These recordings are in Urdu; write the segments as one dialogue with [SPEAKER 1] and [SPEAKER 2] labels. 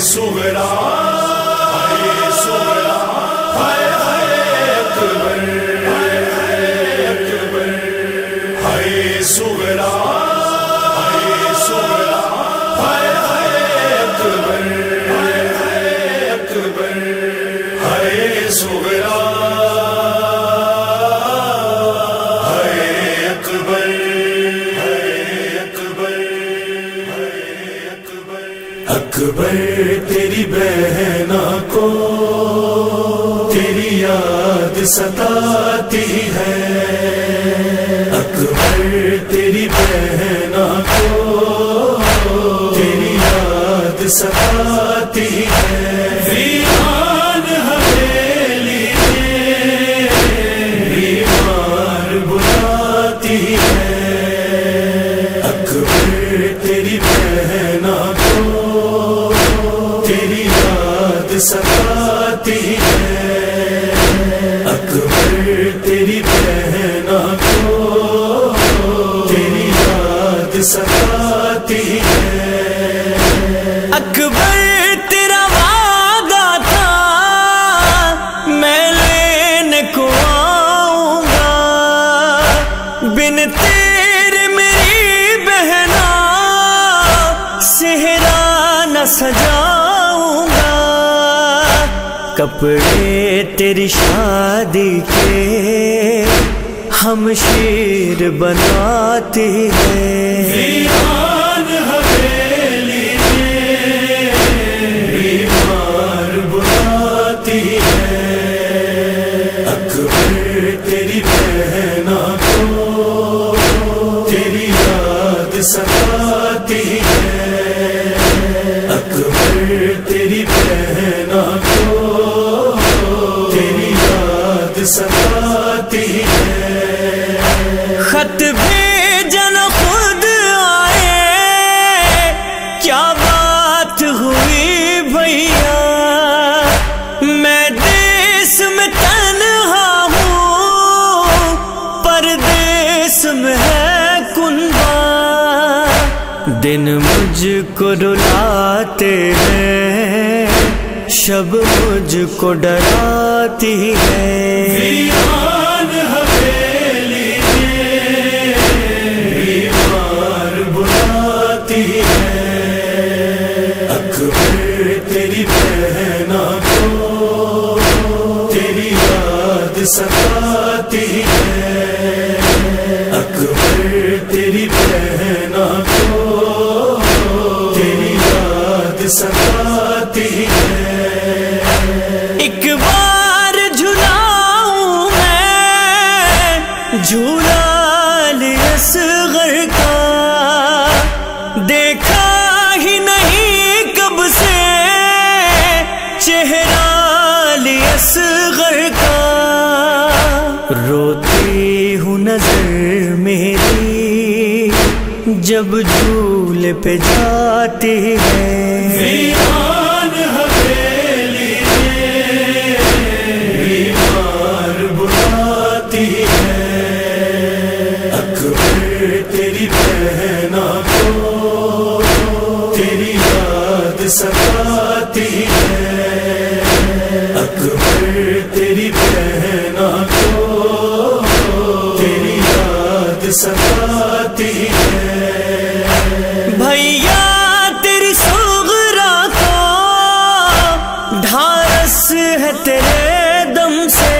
[SPEAKER 1] سگڑا اکبر تیری بہنا کو تیری یاد ستاتی ہے۔ اکبر، تیری بہنا کو تیری یاد ستاتی ہے۔ یاد ہے۔ اکبر، تیری بہنا کو تیری یاد ستاتی ہے۔
[SPEAKER 2] اکبر، تیرا وعدہ تھا۔ میں لینے کو آؤں گا۔ بن تیرے میری بہنا سہرا نہ سجاؤں کپڑے تیری شادی کے ہم شیر بناتے ہیں۔ دن مجھ کو رلاتے ہیں شب مجھ کو ڈراتی ہے۔
[SPEAKER 1] ویران
[SPEAKER 2] اصغر کا روتی ہوں نظر میری۔ جب جھول پہ جاتی ہے
[SPEAKER 1] ستاتی ہے۔
[SPEAKER 2] بھیا، تیری سوغرا کو ڈھارس ہے تیرے دم سے۔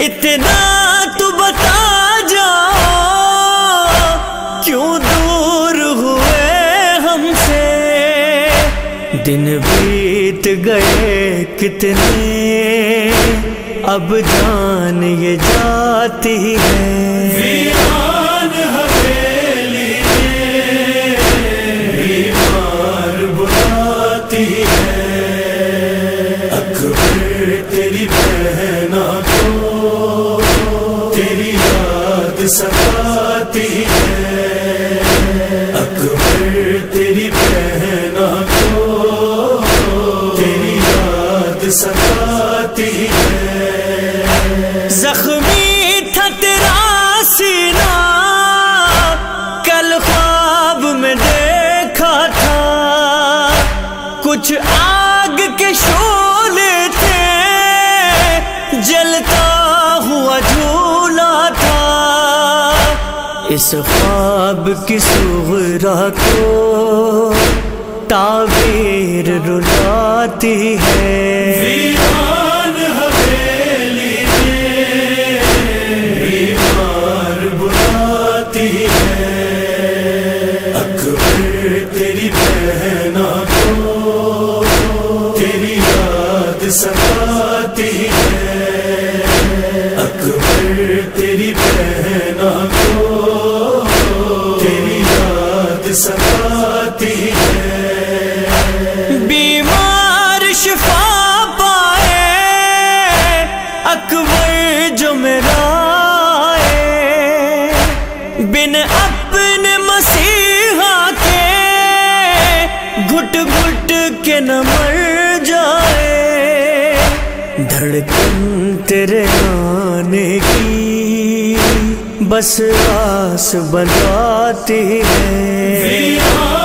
[SPEAKER 2] اتنا تو بتا جاؤ کیوں دور ہوئے ہم سے؟ دن بیت گئے کتنے؟ اب جان یہ جاتی ہے۔
[SPEAKER 1] اکبر، تیری بہنا کو تیری یاد ستاتی ہے۔ اکبر، تیری بہنا کو
[SPEAKER 2] کچھ آگ کے شولے تھے، جلتا ہوا جھولا تھا۔ اس خواب کی سغرا کو تعبیر رلاتی ہے۔
[SPEAKER 1] سکاتی ہے۔ اکبر، تیری بہنا کو تیری یاد سکاتی ہے۔
[SPEAKER 2] بیمار شفا پائے اکبر جو میرا بن اپنے مسیحا کے گھٹ گھٹ کے نہ تیرے آنے کی بس آس بناتی ہے۔
[SPEAKER 1] ویران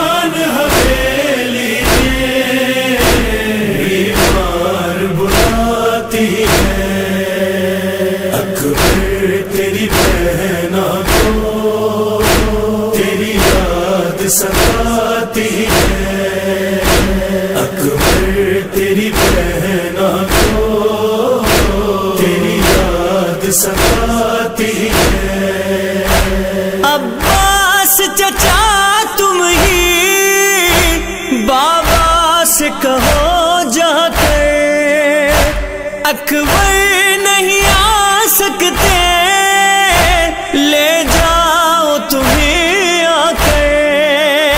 [SPEAKER 2] تم ہی بابا سے کہو جا کر اکبر نہیں آ سکتے۔ لے جاؤ تمہیں آ کر۔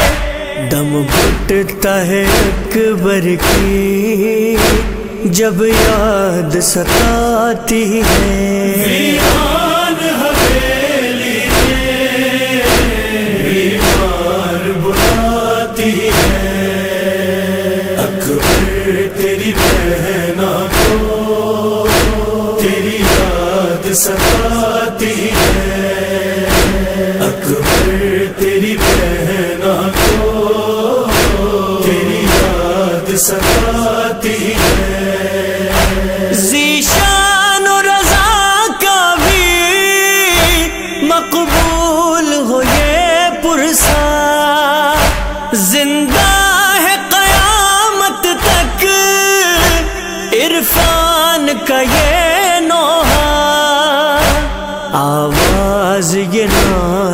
[SPEAKER 2] دم گھٹتا ہے اکبر کی جب یاد ستاتی ہے۔
[SPEAKER 1] تیری بہنا کو تیری یاد سب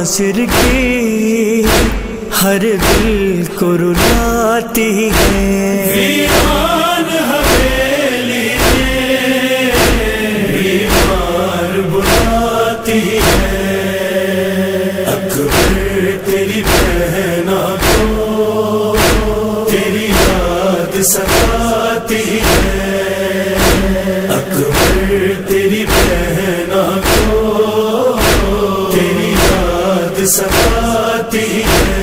[SPEAKER 1] ناصر کی ہر دل کو رلاتی ہے
[SPEAKER 2] بلاتی ہے۔ سکاتی ہے۔